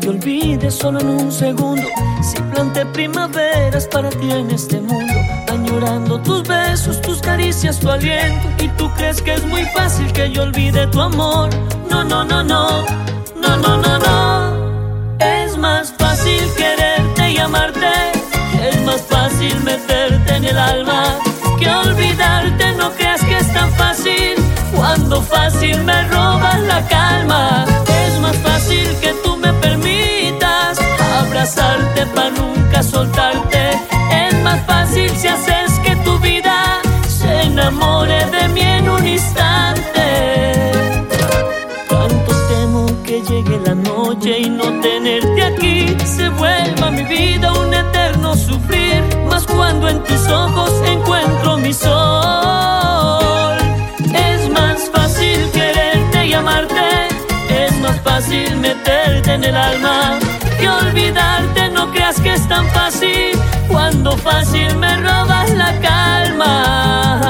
te olvide solo en un segundo. Si planté primaveras para ti en este mundo, añorando tus besos, tus caricias, tu aliento. Y tú crees que es muy fácil que yo olvide tu amor. No, no, no, no, no, no, no, no. Es más fácil quererte y amarte. Es más fácil meterte en el alma que olvidarte. No creas que es tan fácil cuando fácil me Es más fácil si haces que tu vida se enamore de mí en un instante. Tanto temo que llegue la noche y no tenerte aquí se vuelva mi vida un eterno sufrir. Más cuando en tus ojos encuentro mi sol. Es más fácil quererte y amarte. Es más fácil meterte en el alma que olvidarte. Creas que es tan fácil cuando fácil me robas la calma.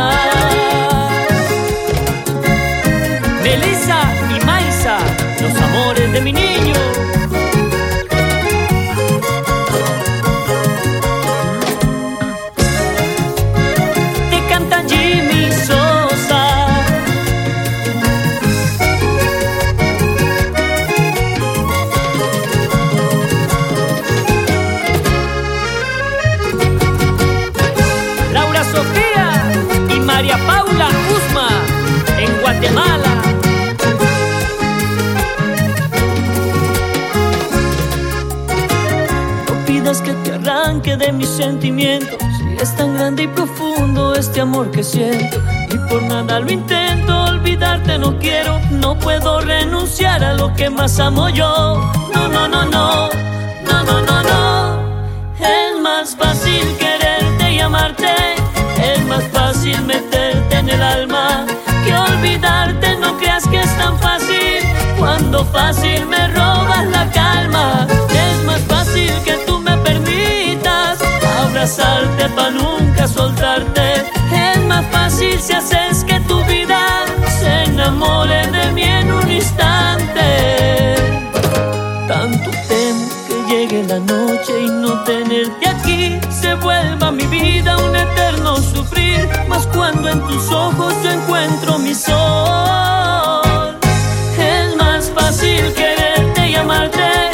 Arranque de mis sentimientos. Si es tan grande y profundo este amor que siento. Y por nada lo intento, olvidarte no quiero. No puedo renunciar a lo que más amo yo. No, no, no, no. No, no, no, no. Es más fácil quererte y amarte. Es más fácil meterte en el alma que olvidarte. No creas que es tan fácil cuando fácil me robas la calma. Para nunca soltarte. Es más fácil si haces que tu vida se enamore de mí en un instante. Tanto temo que llegue la noche y no tenerte aquí se vuelva mi vida un eterno sufrir. Más cuando en tus ojos yo encuentro mi sol. Es más fácil quererte y amarte.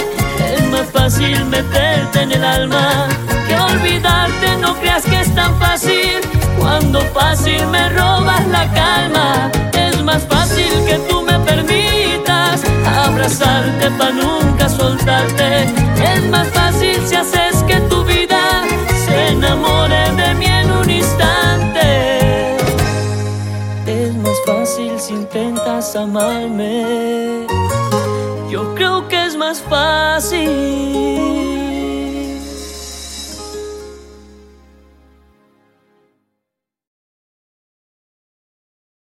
Es más fácil meterte en el alma es tan fácil cuando fácil me robas la calma. Es más fácil que tú me permitas abrazarte para nunca soltarte. Es más fácil si haces que tu vida se enamore de mí en un instante. Es más fácil si intentas amarme. Yo creo que es más fácil